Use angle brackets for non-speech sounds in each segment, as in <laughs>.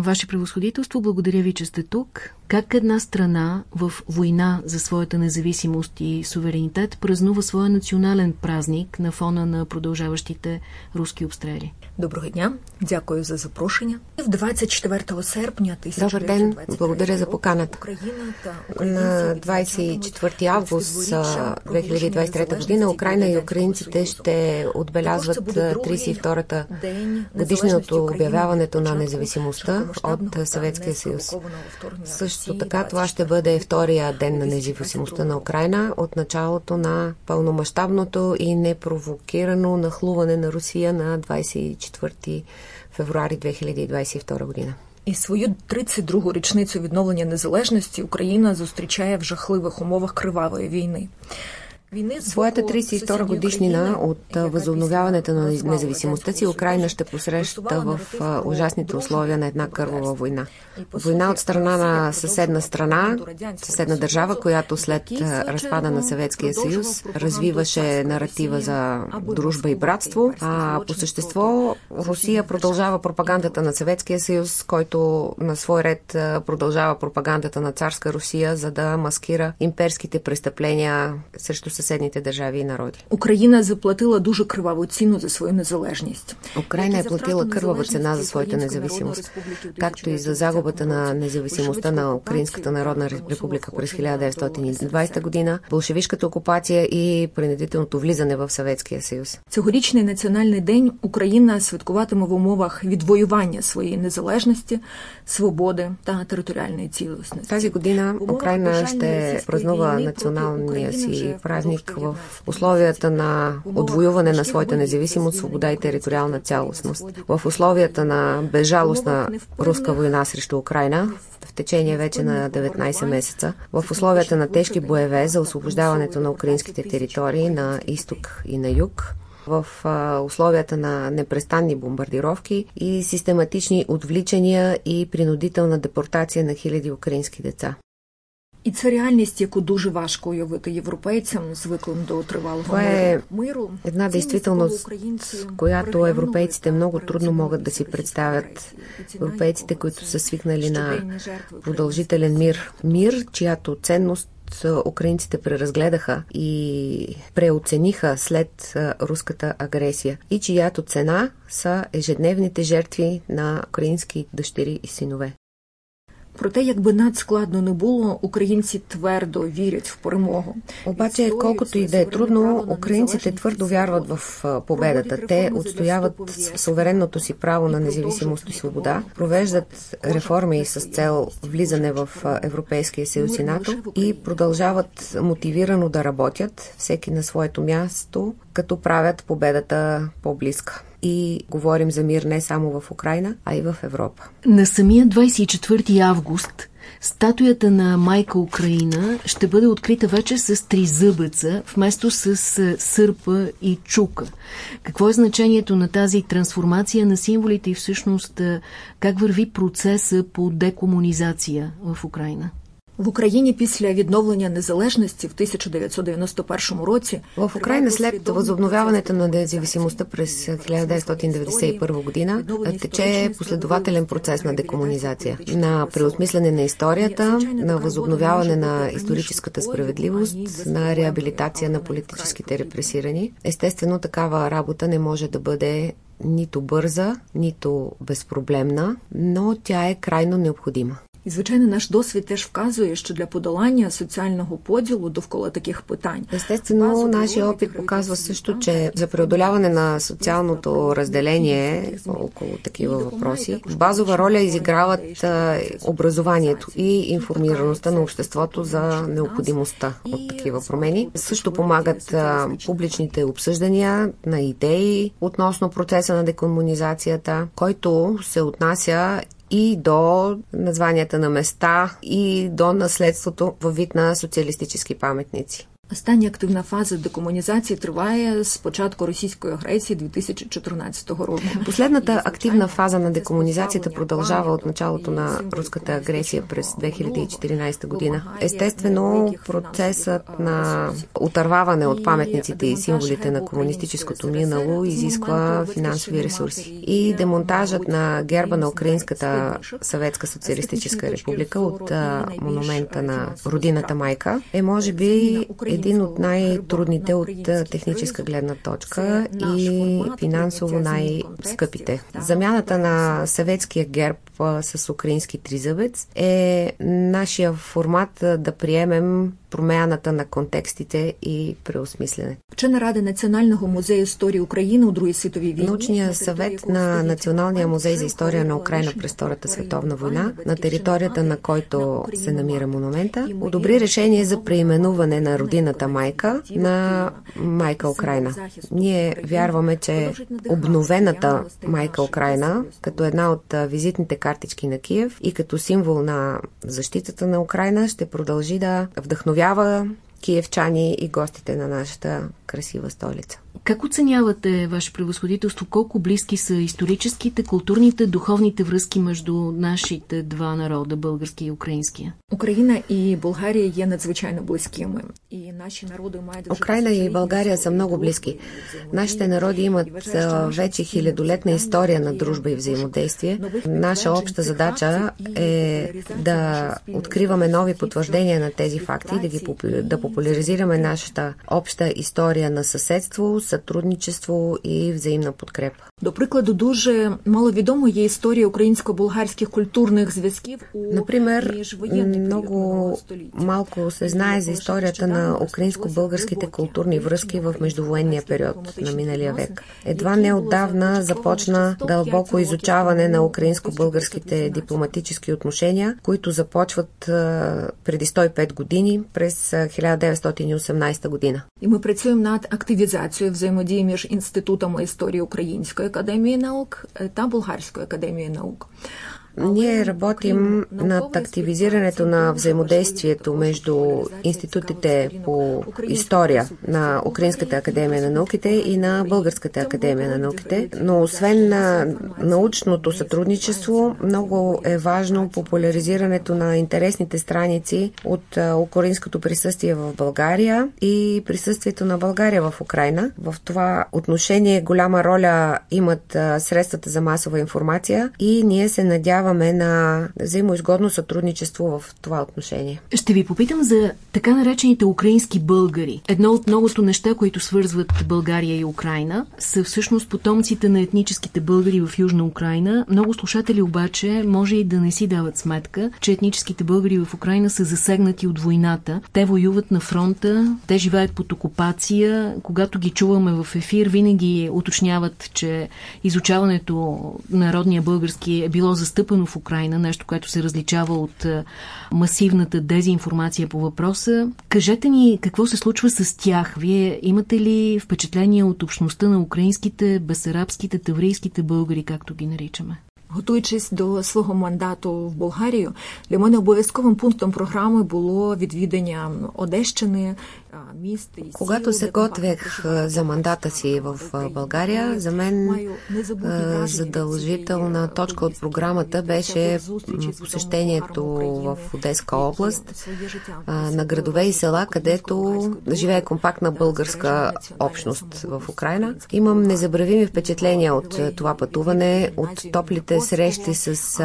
Ваше превосходителство, благодаря ви, че сте тук. Как една страна в война за своята независимост и суверенитет празнува своя национален празник на фона на продължаващите руски обстрели? Доброго дня, дякую за запрошення. В 24 серпня Добър ден, благодаря за поканата. На 24 август 2023 година Украина и украинците ще отбелязват 32-та годишното обявяването на независимостта от Съветския съюз. Също така това ще бъде втория ден на независимостта на Украина от началото на пълномащабното и непровокирано нахлуване на Русия на 24 февруари 2022 година. І свою 32-гу річницю відновлення незалежності Україна зустрічає в жахливих умовах кривавої війни. Своята 32 годишнина от възобновяването на независимостта си Украина ще посреща в ужасните условия на една кървава война. Война от страна на съседна страна, съседна държава, която след разпада на Съветския съюз развиваше наратива за дружба и братство, а по същество Русия продължава пропагандата на Съветския съюз, който на свой ред продължава пропагандата на царска Русия, за да маскира имперските престъпления срещу съседните държави и народи. Україна заплатила дуже криваву ціну за свою незалежність. Украина е платила кървава цена за своята независимост, както и за загубата на независимостта на Украинската народна република през 1920 година, болшевишката окупация и принудителното влизане в Съветския съюз. Цьогорічний національний день Україна святкуватиме в умовах відвоювання своєї незалежності, свободи та територіальної цілісності. Тази година Украина ще празнува националния си празник празник в условията на отвоюване на своята независимост, свобода и териториална цялостност. В условията на безжалостна руска война срещу Украина, в течение вече на 19 месеца, в условията на тежки боеве за освобождаването на украинските територии на изток и на юг, в условията на непрестанни бомбардировки и систематични отвличания и принудителна депортация на хиляди украински деца. І це реальність, яку дуже важко уявити європейцям, звиклим до тривалого е миру. Една действителност, която европейците много трудно могат да си представят. Европейците, които са свикнали на продължителен мир. Мир, чиято ценност украинците преразгледаха и преоцениха след руската агресия и чиято цена са ежедневните жертви на украински дъщери и синове. Проте, якби надскладно не було, українці твердо вірять в перемогу. Обаче, колкото и да е трудно, украинците твърдо вярват в победата. Те отстояват суверенното си право на независимост и свобода, провеждат реформи с цел влизане в Европейския съюз и НАТО и продължават мотивирано да работят, всеки на своето място, като правят победата по-близка и говорим за мир не само в Украина, а и в Европа. На самия 24 август статуята на майка Украина ще бъде открита вече с три зъбеца, вместо с сърпа и чука. Какво е значението на тази трансформация на символите и всъщност как върви процеса по декомунизация в Украина? В Україні після відновлення незалежності в 1991 році в Україна след възобновяването на независимостта през 1991 година тече последователен процес на декомунизация, на преосмислене на историята, на възобновяване на историческата справедливост, на реабилитация на политическите репресирани. Естествено, такава работа не може да бъде нито бърза, нито безпроблемна, но тя е крайно необходима. І, звичайно, наш досвід теж вказує, що для подолання соціального поділу довкола таких питань Естествено, нашия опит показва също, че за преодоляване на социалното разделение около такива въпроси, базова роля изиграват образованието и информираността на обществото за необходимостта от такива промени. Също помагат публичните обсъждания на идеи относно процеса на декомунизацията, който се отнася и до названията на места и до наследството във вид на социалистически паметници. Остання активна фаза декомунізації триває з початку російської агресії 2014 року. <laughs> Последната активна фаза на декомунизацията продължава от началото на руската агресия през 2014 година. Естествено, процесът на отърваване от паметниците и символите на комунистическото минало изисква финансови ресурси. И демонтажът на герба на Украинската съветска социалистическа република от монумента на родината майка е може би един от най-трудните от техническа гледна точка и финансово най-скъпите. Замяната на съветския герб с украински тризъбец е нашия формат да приемем промяната на контекстите и преосмислене. Вчена рада Националного музею истории Украины у Другой световой войны. Научният съвет на Националния музей за история на Украина през Втората световна война, на територията на който се намира монумента, одобри решение за преименуване на родината майка на майка Украина. Ние вярваме, че обновената майка Украина, като една от визитните картички на Киев и като символ на защитата на Украина, ще продължи да вдъхновява киевчани и гостите на нашата красива столица. Как оценявате, Ваше превъзходителство, колко близки са историческите, културните, духовните връзки между нашите два народа, български и украинския? Украина и България е надзвичайно близкими. И наши народи мають Украина и България са много близки. Нашите народи имат вече хилядолетна история на дружба и взаимодействие. Наша обща задача е да откриваме нови потвърждения на тези факти, да, ги, да популяризираме нашата обща история на съседство, сътрудничество і взаємна подкрепа. До прикладу, дуже маловідомо є історія українсько-болгарських культурних зв'язків у Например, много малко се знае за историята на украинско-българските културни връзки в междувоенния период на миналия век. Едва неотдавна започна дълбоко изучаване на украинско-българските дипломатически отношения, които започват преди 105 години през 1918 година. І ми працюємо над активізацією взаємодії між інститутами історії Української академії наук та Болгарської академії наук. Ние работим над активизирането на взаимодействието между институтите по история на Украинската академия на науките и на Българската академия на науките. Но освен на научното сътрудничество, много е важно популяризирането на интересните страници от украинското присъствие в България и присъствието на България в Украина. В това отношение голяма роля имат средствата за масова информация и ние се надяваме надяваме на взаимоизгодно сътрудничество в това отношение. Ще ви попитам за така наречените украински българи. Едно от многото неща, които свързват България и Украина, са всъщност потомците на етническите българи в Южна Украина. Много слушатели обаче може и да не си дават сметка, че етническите българи в Украина са засегнати от войната. Те воюват на фронта, те живеят под окупация. Когато ги чуваме в ефир, винаги уточняват, че изучаването на народния български е било застъпено особено в Украина, нещо, което се различава от масивната дезинформация по въпроса. Кажете ни какво се случва с тях. Вие имате ли впечатление от общността на украинските, бесарабските, таврийските българи, както ги наричаме? Готуючись до свого мандату в Болгарію, для мене обов'язковим пунктом програми було відвідання Одещини, Когато се готвех за мандата си в България, за мен задължителна точка от програмата беше посещението в Одеска област на градове и села, където живее компактна българска общност в Украина. Имам незабравими впечатления от това пътуване, от топлите срещи с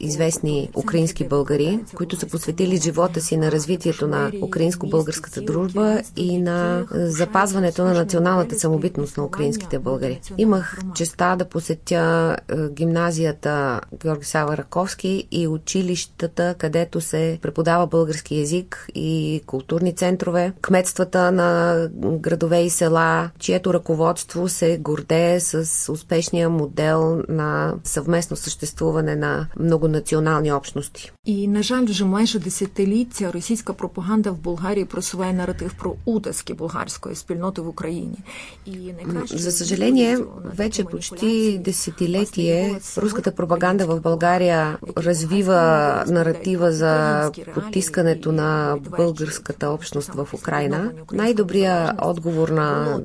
известни украински българи, които са посветили живота си на развитието на украинско-българската дружба и на запазването на националната самобитност на украинските българи. Имах честа да посетя гимназията Георги Сава Раковски и училищата, където се преподава български язик и културни центрове, кметствата на градове и села, чието ръководство се гордее с успешния модел на съвместно съществуване на многонационални общности. І на жаль, вже майже десятиліття російська пропаганда в Болгарії просуває наратив про утиски болгарської спільноти в Україні. И За съжаление, вече почти десетилетие руската пропаганда в България развива наратива за потискането на българската общност в Украина. Най-добрият отговор на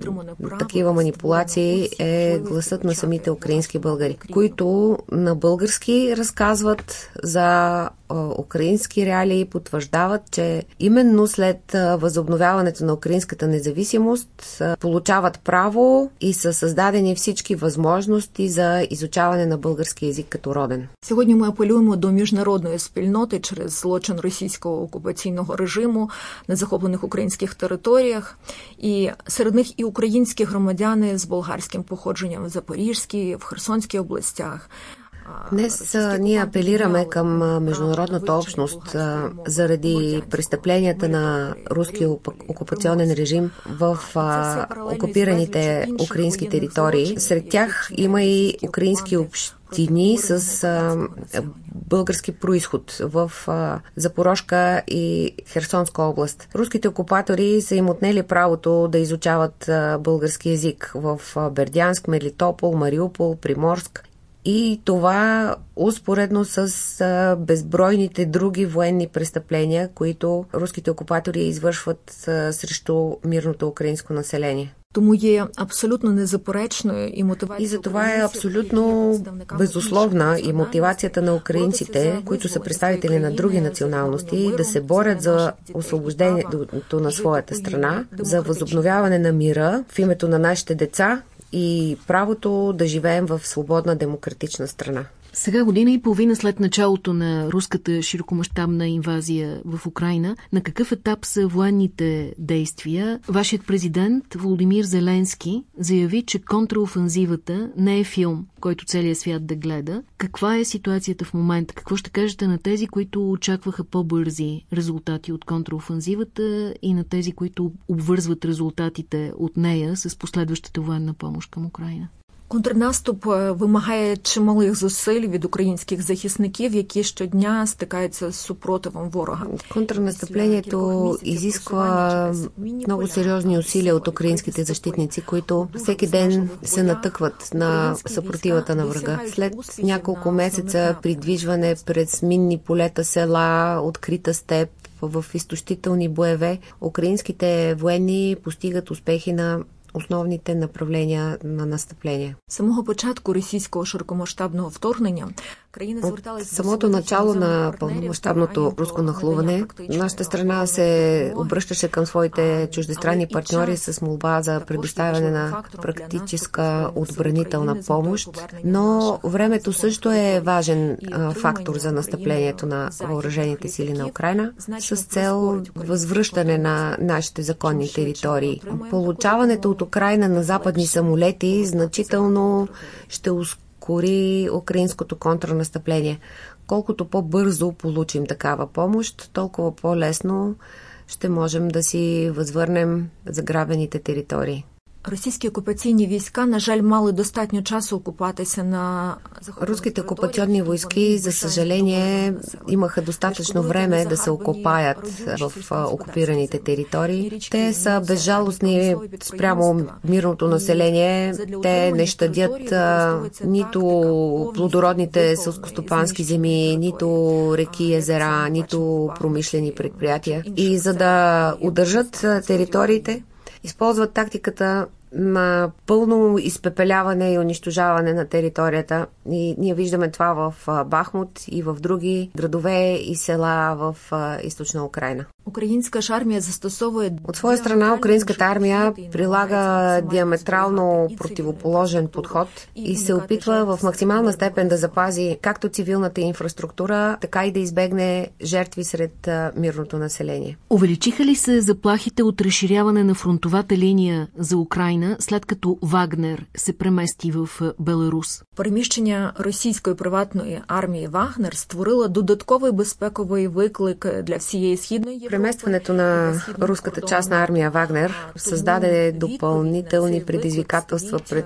такива манипулации е гласът на самите украински българи, които на български разказват за украински реалии потвърждават, че именно след възобновяването на украинската независимост получават право и са създадени всички възможности за изучаване на български язик като роден. Сьогодні ми апелюємо до міжнародної спільноти через злочин російського окупаційного режиму на захоплених українських територіях, і серед них і українські громадяни з болгарським походженням в Запорізькій, в Херсонській областях. Днес ние апелираме към международната общност заради престъпленията на руския окупационен режим в окупираните украински територии. Сред тях има и украински общини с а, български происход в а, Запорожка и Херсонска област. Руските окупатори са им отнели правото да изучават а, български язик в а, Бердянск, Мелитопол, Мариупол, Приморск и това успоредно с безбройните други военни престъпления, които руските окупатори извършват срещу мирното украинско население. Тому є абсолютно незаперечною і мотивація. И за това е абсолютно безусловна и мотивацията на украинците, които са представители на други националности, да се борят за освобождението на своята страна, за възобновяване на мира в името на нашите деца и правото да живеем в свободна демократична страна. Сега година и половина след началото на руската широкомащабна инвазия в Украина, на какъв етап са военните действия? Вашият президент Володимир Зеленски заяви, че контраофанзивата не е филм, който целият свят да гледа. Каква е ситуацията в момента? Какво ще кажете на тези, които очакваха по-бързи резултати от контраофанзивата и на тези, които обвързват резултатите от нея с последващата военна помощ към Украина? Контрнаступ вимагає чималих зусиль від українських захисників, які щодня стикаються з супротивом ворога. Контрнастъплението изисква много сериозни усилия от украинските защитници, които всеки ден се натъкват на съпротивата на врага. След няколко месеца придвижване през минни полета, села, открита степ, в изтощителни боеве, украинските военни постигат успехи на основните направления на настъпление. Самого початку російського широкомасштабного вторгнення зверталася самото начало на пълномащабното руско нахлуване. Нашата страна се обръщаше към своите чуждестранни партньори с молба за предоставяне на практическа отбранителна помощ, но времето също е важен фактор за настъплението на въоръжените сили на Украина с цел възвръщане на нашите законни територии. Получаването от Украина на западни самолети значително ще ускори украинското контрнастъпление. Колкото по-бързо получим такава помощ, толкова по-лесно ще можем да си възвърнем заграбените територии. Російські окупаційні війська, на жаль, мали достатньо часу окупатися на Руските окупационни войски, за съжаление, имаха достатъчно време да се окопаят в окупираните територии. Те са безжалостни спрямо мирното население. Те не щадят нито плодородните сълскостопански земи, нито реки, езера, нито промишлени предприятия. И за да удържат териториите, използват тактиката на пълно изпепеляване и унищожаване на територията. И ние виждаме това в Бахмут и в други градове и села в източна Украина. Украинска ж армия застосовує... От своя страна, украинската армия прилага диаметрално противоположен подход и се опитва в максимална степен да запази както цивилната инфраструктура, така и да избегне жертви сред мирното население. Увеличиха ли се заплахите от разширяване на фронтовата линия за Украина, след като Вагнер се премести в Беларус? Переміщення російської приватної армії Вагнер створило додатковий безпековий виклик для всієї східної Європи. Преместването на руската част на армия Вагнер създаде допълнителни предизвикателства пред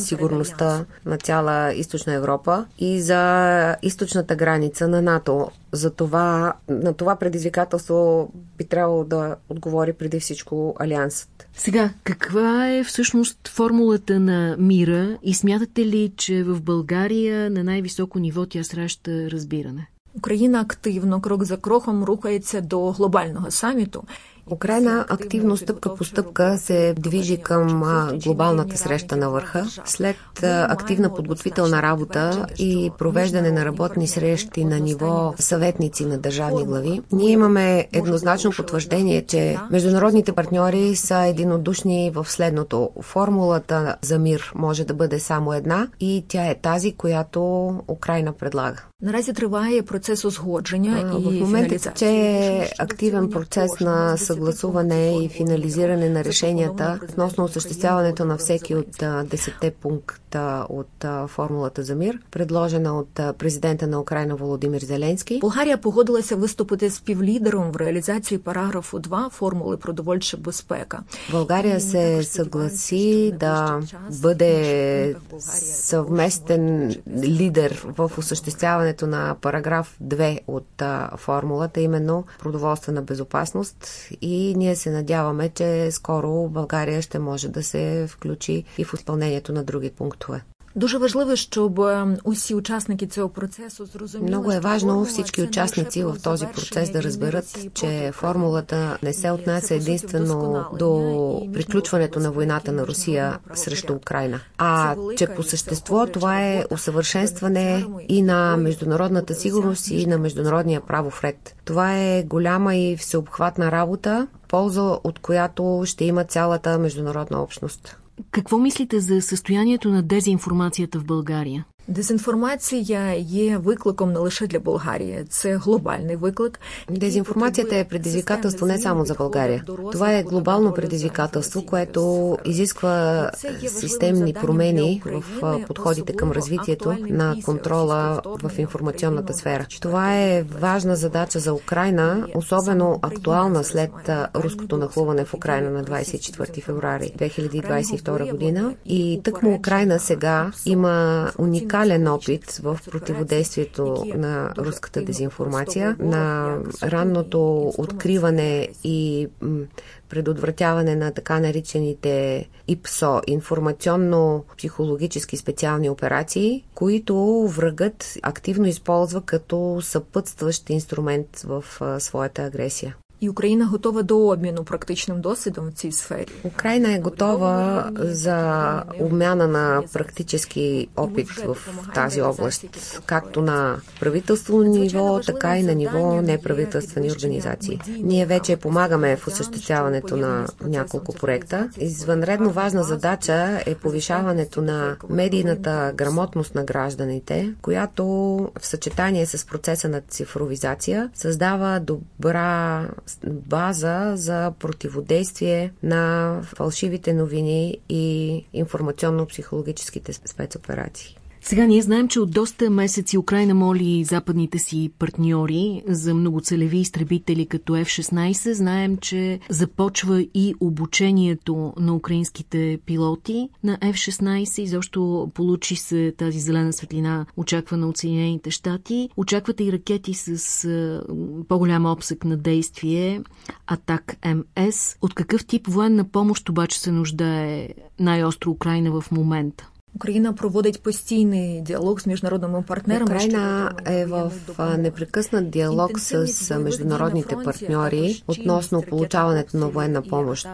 сигурността на цяла източна Европа и за източната граница на НАТО. За това, на това предизвикателство би трябвало да отговори преди всичко Алиансът. Сега, каква е всъщност формулата на мира и смятате ли, че в България на най-високо ниво тя среща разбиране? Україна активно крок за кроком рухається до глобального саміту, Украина активно стъпка по стъпка се движи към глобалната среща на върха. След активна подготвителна работа и провеждане на работни срещи на ниво съветници на държавни глави, ние имаме еднозначно потвърждение, че международните партньори са единодушни в следното. Формулата за мир може да бъде само една и тя е тази, която Украина предлага. Наразі триває процес узгодження і в момента тече активен процес на съгласуване и финализиране на решенията относно осъществяването на всеки от десетте пункта от формулата за мир, предложена от президента на Украина Володимир Зеленський. Болгарія погодилася виступити співлідером в реалізації параграфу 2 формули продовольча безпека. България се съгласи да бъде съвместен лидер в осъществяването на параграф 2 от формулата, именно продоволствена безопасност и ние се надяваме, че скоро България ще може да се включи и в изпълнението на други пунктове. Дуже важливо, щоб усі учасники цього процесу зрозуміли, много е важно всички участници в този процес да разберат, че формулата не се отнася единствено до приключването на войната на Русия срещу Украина, а че по същество това е усъвършенстване и на международната сигурност и на международния правов ред. Това е голяма и всеобхватна работа, полза от която ще има цялата международна общност. Какво мислите за състоянието на дезинформацията в България? Дезінформація є викликом не лише для Болгарії, це глобальний виклик. Дезинформацията е предизвикателство не само за България. Това е глобално предизвикателство, което изисква системни промени в подходите към развитието на контрола в информационната сфера. Това е важна задача за Украина, особено актуална след руското нахлуване в Украина на 24 феврари 2022 година. И тъкмо Украина сега има уникална уникален опит в противодействието на руската дезинформация, на ранното откриване и предотвратяване на така наричаните ИПСО, информационно-психологически специални операции, които врагът активно използва като съпътстващ инструмент в своята агресия. І Україна готова до обміну практичним досвідом в цій сфері. Украина е готова за обмяна на практически опит в тази област, както на правителство ниво, така и на ниво неправителствени организации. Ние вече помагаме в осъществяването на няколко проекта. Извънредно важна задача е повишаването на медийната грамотност на гражданите, която в съчетание с процеса на цифровизация създава добра база за противодействие на фалшивите новини и информационно-психологическите спецоперации. Сега ние знаем, че от доста месеци Украина моли западните си партньори за многоцелеви изтребители като F-16. Знаем, че започва и обучението на украинските пилоти на F-16. Изобщо получи се тази зелена светлина, очаквана от Съединените щати. Очаквате и ракети с по-голям обсък на действие Атак МС. От какъв тип военна помощ обаче се нуждае най-остро Украина в момента? Україна проводить постійний діалог з міжнародними партнерами. Украина е в непрекъснат диалог с международните партньори относно получаването на военна помощ,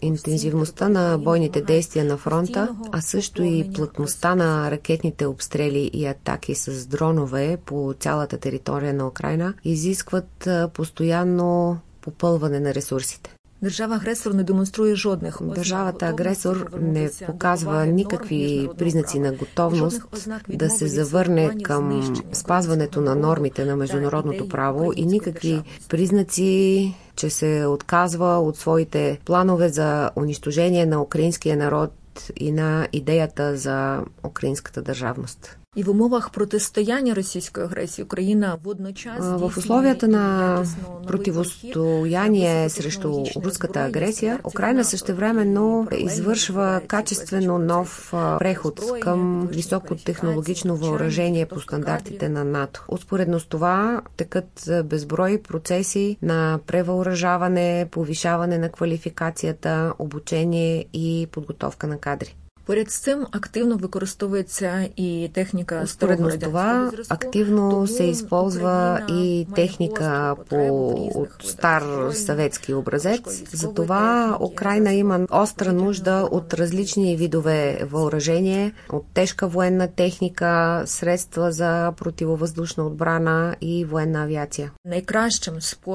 интензивността на бойните действия на фронта, а също и плътността на ракетните обстрели и атаки с дронове по цялата територия на Украина изискват постоянно попълване на ресурсите. Държава агресор не демонструє жодних. Държавата агресор не показва никакви признаци на готовност да се завърне към спазването на нормите на международното право и никакви признаци, че се отказва от своите планове за унищожение на украинския народ и на идеята за украинската държавност. І в умовах протистояння російської агресії Україна водночас в условията на противостояние срещу руската агресия, Украина същевременно извършва качествено нов преход към високотехнологично въоръжение по стандартите на НАТО. Успоредно с това текат безброй процеси на превъоръжаване, повишаване на квалификацията, обучение і підготовка на кадрі. Поряд з цим активно використовується і техніка Споредно с това активно се използва и техника по от стар съветски образец. Затова Украина има остра нужда от различни видове въоръжение, от тежка военна техника, средства за противовъздушна отбрана и военна авиация.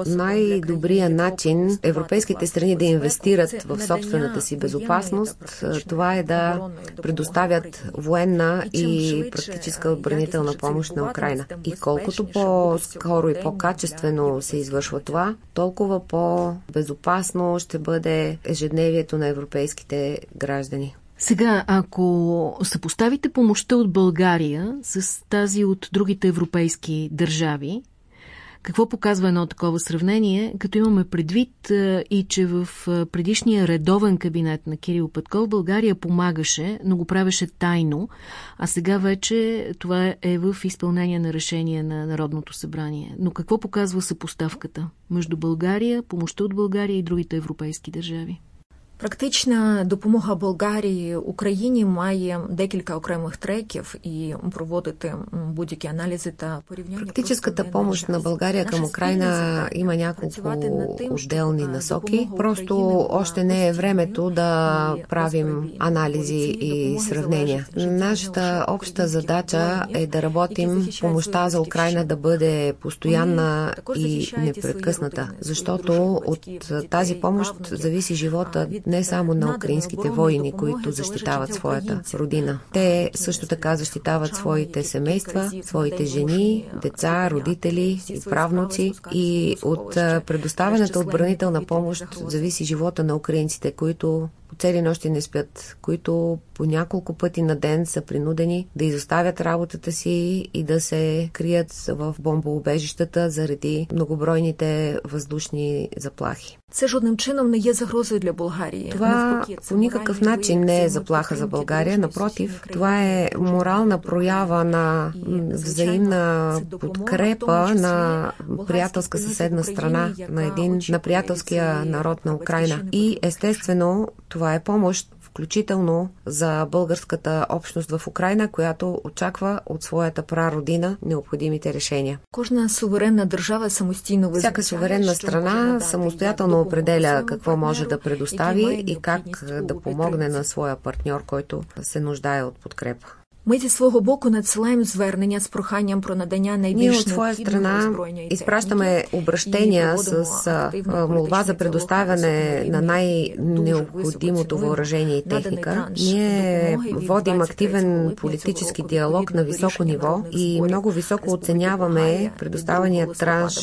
Най-добрият начин европейските страни да инвестират в собствената си безопасност, това е да предоставят военна и практическа отбранителна помощ на Украина. И колкото по-скоро и по-качествено се извършва това, толкова по-безопасно ще бъде ежедневието на европейските граждани. Сега, ако съпоставите помощта от България с тази от другите европейски държави, какво показва едно такова сравнение, като имаме предвид и че в предишния редовен кабинет на Кирил Петков България помагаше, но го правеше тайно, а сега вече това е в изпълнение на решение на Народното събрание. Но какво показва съпоставката между България, помощта от България и другите европейски държави? Практична допомога Болгарії Україні має декілька окремих треків і проводити будь-які аналізи та порівняння. Практическата помощ на България към Украина има няколко отделни насоки. Просто още не е времето да правим анализи и сравнения. Нашата обща задача е да работим помощта за Украина да бъде постоянна и непрекъсната, защото от тази помощ зависи живота не само на украинските воини, които защитават своята родина. Те също така защитават своите семейства, своите жени, деца, родители и правнуци и от предоставената отбранителна помощ зависи живота на украинците, които по цели нощи не спят, които по няколко пъти на ден са принудени да изоставят работата си и да се крият в бомбоубежищата заради многобройните въздушни заплахи. Це жодним чином не є загрозою для Болгарії. Това по никакъв начин не е заплаха за България. Напротив, това е морална проява на взаимна подкрепа на приятелска съседна страна, на един на приятелския народ на Украина. И естествено, това е помощ включително за българската общност в Украина, която очаква от своята прародина необходимите решения. Кожна суверенна държава самостийно Всяка суверенна страна самостоятелно определя какво може да предостави и как да помогне на своя партньор, който се нуждае от подкрепа. Ми зі свого боку надсилаємо звернення з проханням про надання найбільш от своя страна изпращаме обращения с молба за предоставяне на най-необходимото въоръжение и техника. Ние водим активен политически диалог на високо ниво и много високо оценяваме предоставения транш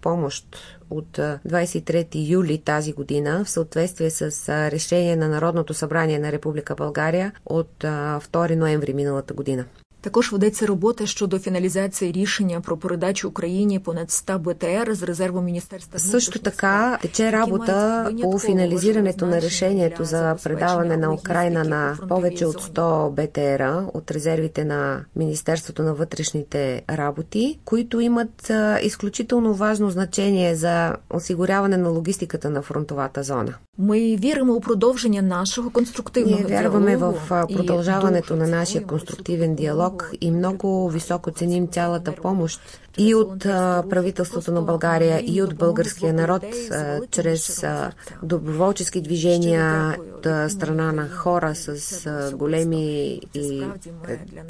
помощ от 23 юли тази година в съответствие с решение на Народното събрание на Република България от 2 ноември миналата година. Також ведеться робота щодо фіналізації рішення про передачу Україні понад 100 БТР з резерву Міністерства Също така тече работа по финализирането на решението за предаване на Украина на повече от 100 БТР от резервите на Министерството на вътрешните работи, които имат изключително важно значение за осигуряване на логистиката на фронтовата зона. Ми віримо у продовження нашого конструктивного Ние вярваме в продължаването на нашия конструктивен диалог и много високо ценим цялата помощ и от правителството на България, и от българския народ, чрез доброволчески движения от страна на хора с големи и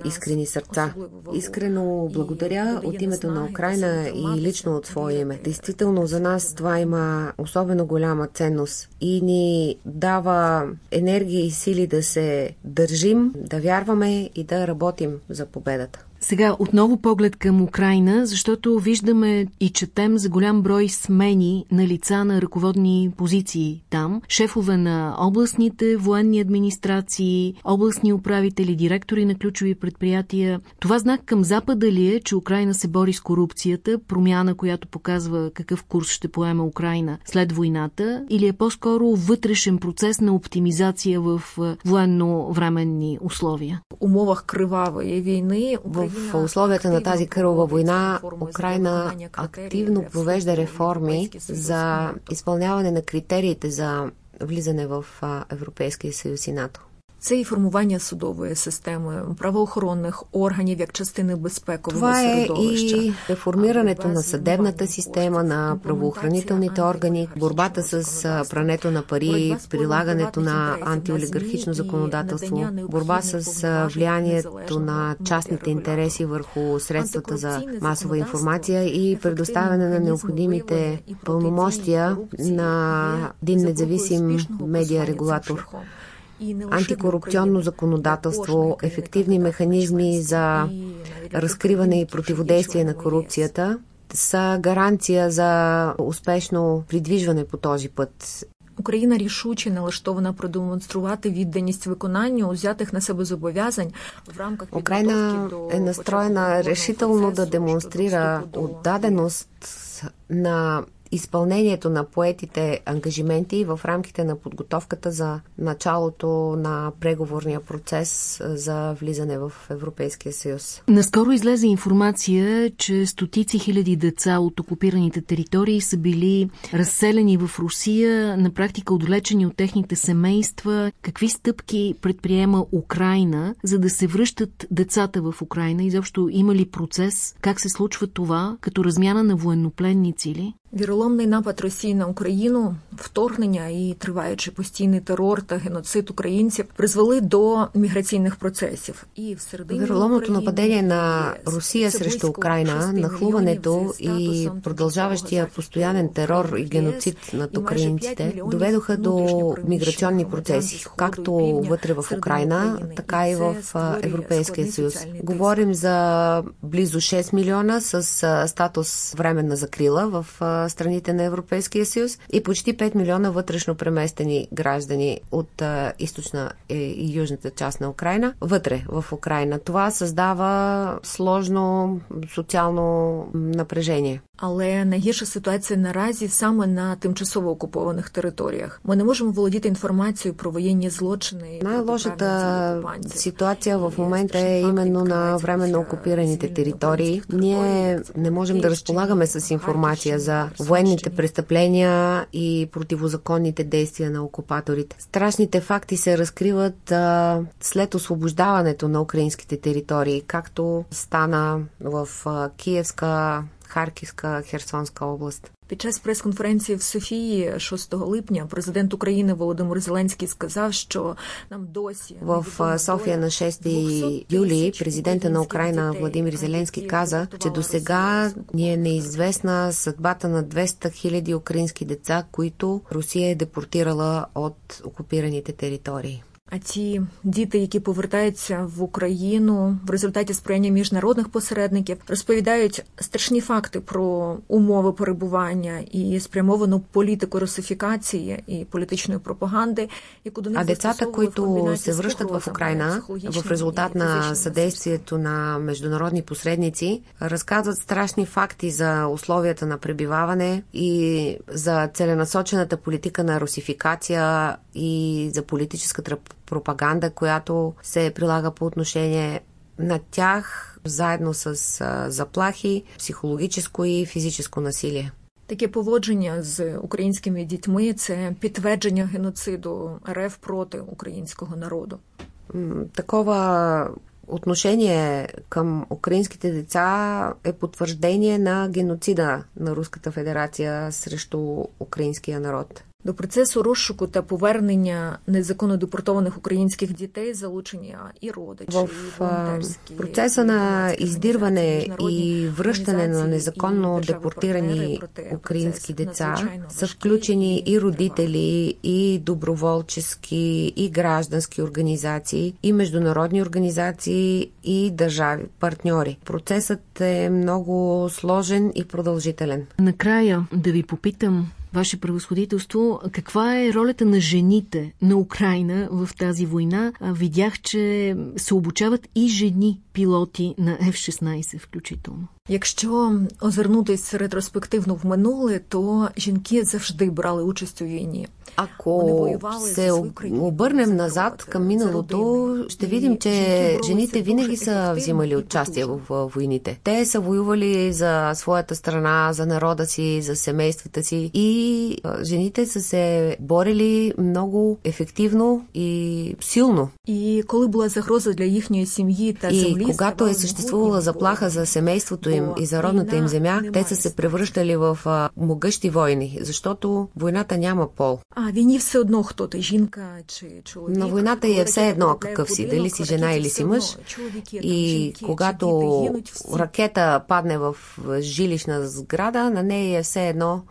искрени сърца. Искрено благодаря от името на Украина и лично от свое име. Действително за нас това има особено голяма ценност и ни дава енергия и сили да се държим, да вярваме и да работим за победата. Сега отново поглед към Украина, защото виждаме и четем за голям брой смени на лица на ръководни позиции там. Шефове на областните военни администрации, областни управители, директори на ключови предприятия. Това знак към Запада ли е, че Украина се бори с корупцията, промяна, която показва какъв курс ще поема Украина след войната, или е по-скоро вътрешен процес на оптимизация в военно-временни условия? Умовах кривавої війни в условията на тази кървава война Украина активно провежда реформи за изпълняване на критериите за влизане в Европейския съюз и НАТО. Це і формування судової системи, правоохоронних органів як частини безпекового Това е и реформирането на съдебната система, на правоохранителните органи, борбата с прането на пари, прилагането на антиолигархично законодателство, борба с влиянието на частните интереси върху средствата за масова информация и предоставяне на необходимите пълномощия на един независим медиарегулатор антикорупционно законодателство, ефективни механизми за разкриване и противодействие на корупцията са гаранция за успешно придвижване по този път. Україна рішуче налаштована продемонструвати відданість виконанню взятих на себе зобов'язань в рамках Україна е настроена решително да демонстрира отдаденост на изпълнението на поетите ангажименти в рамките на подготовката за началото на преговорния процес за влизане в Европейския съюз. Наскоро излезе информация, че стотици хиляди деца от окупираните територии са били разселени в Русия, на практика отвлечени от техните семейства. Какви стъпки предприема Украина, за да се връщат децата в Украина? Изобщо има ли процес? Как се случва това? Като размяна на военнопленници ли? Віроломний напад Росії на Україну, вторгнення і триваючий постійний терор та геноцид українців призвели до міграційних процесів. І всередині Віроломното нападение на Русия срещу Украина, нахлуването и продължаващия постоянен терор и геноцид над украинците доведоха до миграционни процеси, както вътре в Украина, така и в Европейския съюз. Говорим за близо 6 милиона с статус временна закрила в страните на Европейския съюз и почти 5 милиона вътрешно преместени граждани от а, източна и южната част на Украина вътре в Украина. Това създава сложно соціально напряжение. Але найгірша ситуація наразі саме на тимчасово окупованих територіях. Ми не можемо володіти інформацією про воєнні злочини. Най-лошата ситуация в момента е именно на временно окупираните територии. Ние не можем да разполагаме с информация за военните престъпления и противозаконните действия на окупаторите. Страшните факти се разкриват а, след освобождаването на украинските територии, както стана в а, Киевска, Харківська, Херсонська область. Під час прес-конференції в Софії 6 липня президент України Володимир Зеленський сказав, що нам досі в София на 6 юли президента на Украина Владимир Зеленски каза, че до сега ни е неизвестна съдбата на 200 хиляди украински деца, които Русия е депортирала от окупираните територии. А ті діти, які повертаються в Україну в результаті сприяння міжнародних посередників, розповідають страшні факти про умови перебування і спрямовану політику русифікації і політичної пропаганди, яку до них А децата, които се връщат в Украина в резултат на съдействието на международни посредници, разказват страшни факти за условията на пребиваване и за целенасочената политика на русификация и за политическата пропаганда, която се прилага по отношение на тях, заедно с заплахи, психологическо и физическо насилие. Таке поводження з українськими дітьми це підтвердження геноциду РФ проти українського народу. Такова отношение към украинските деца е потвърждение на геноцида на Руската федерация срещу украинския народ. До процесу розшуку та повернення незаконно депортованих українських дітей залучені і родичі, в і волонтерські процеса на издирване и връщане на незаконно депортирани украински деца са включени и родители, и доброволчески, и граждански организации, и международни организации, и държави, партньори. Процесът е много сложен и продължителен. Накрая да ви попитам, Ваше превъзходителство, каква е ролята на жените на Украина в тази война? Видях, че се обучават и жени пілоті на F-16 включително. Якщо озирнутись ретроспективно в минуле, то жінки завжди брали участь у війні. Ако се обърнем назад към миналото, ще видим, че жените винаги са взимали участие в войните. Те са воювали за своята страна, за народа си, за семействата си и жените са се борили много ефективно и силно. И коли була загроза для їхньої сім'ї та землі, когато е съществувала заплаха за семейството им и за родната им земя, те са се превръщали в могъщи войни, защото войната няма пол. А, війні все одно хто ти, жінка чи чоловік. На войната е все едно какъв си, дали си жена или си мъж. И когато ракета падне в жилищна сграда, на нея е все едно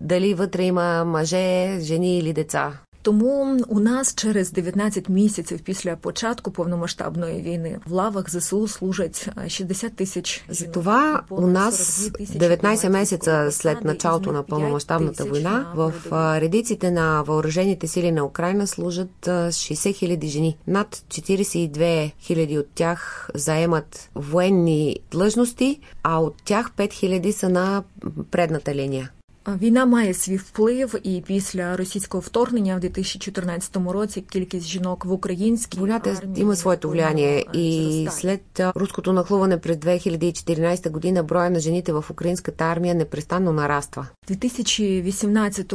дали вътре има мъже, жени или деца. Тому у нас через 19 місяців після початку повномасштабної війни в лавах ЗСУ служать 60 тисяч. За това у нас 19 месеца след началото на пълномащабната война в редиците на въоръжените сили на Украина служат 60 хиляди жени. Над 42 хиляди от тях заемат военни длъжности, а от тях 5 хиляди са на предната линия. Війна має свій вплив, і після російського вторгнення в 2014 році кількість жінок в українській Войната има своето влияние и след руското нахлуване през 2014 година броя на жените в українськата армія непрестанно нараства. 2018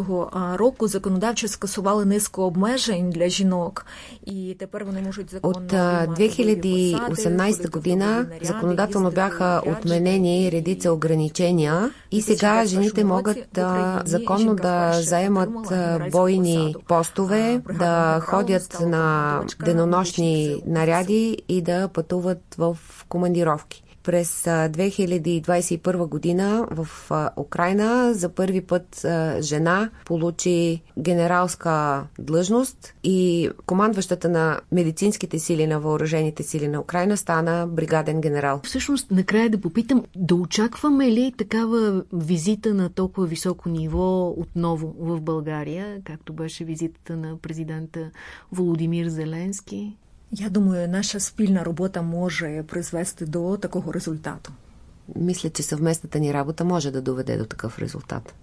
року законодавчо скасували низку обмежень для жінок, і тепер вони можуть законно От 2018 година законодателно бяха отменени редица ограничения и сега жените могат да законно да заемат бойни постове, да ходят на денонощни наряди и да пътуват в командировки. През 2021 година в Украина за първи път жена получи генералска длъжност и командващата на медицинските сили на въоръжените сили на Украина стана бригаден генерал. Всъщност, накрая да попитам, да очакваме ли такава визита на толкова високо ниво отново в България, както беше визитата на президента Володимир Зеленски? Я думаю, наша спільна робота може призвести до такого результату. Мисля, че съвместната ни работа може да доведе до такъв резултат.